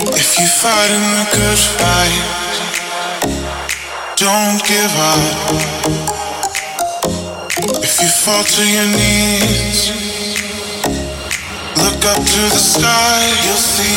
If you're fighting the good fight. Don't give up. If you fall to your knees, look up to the sky. You'll see.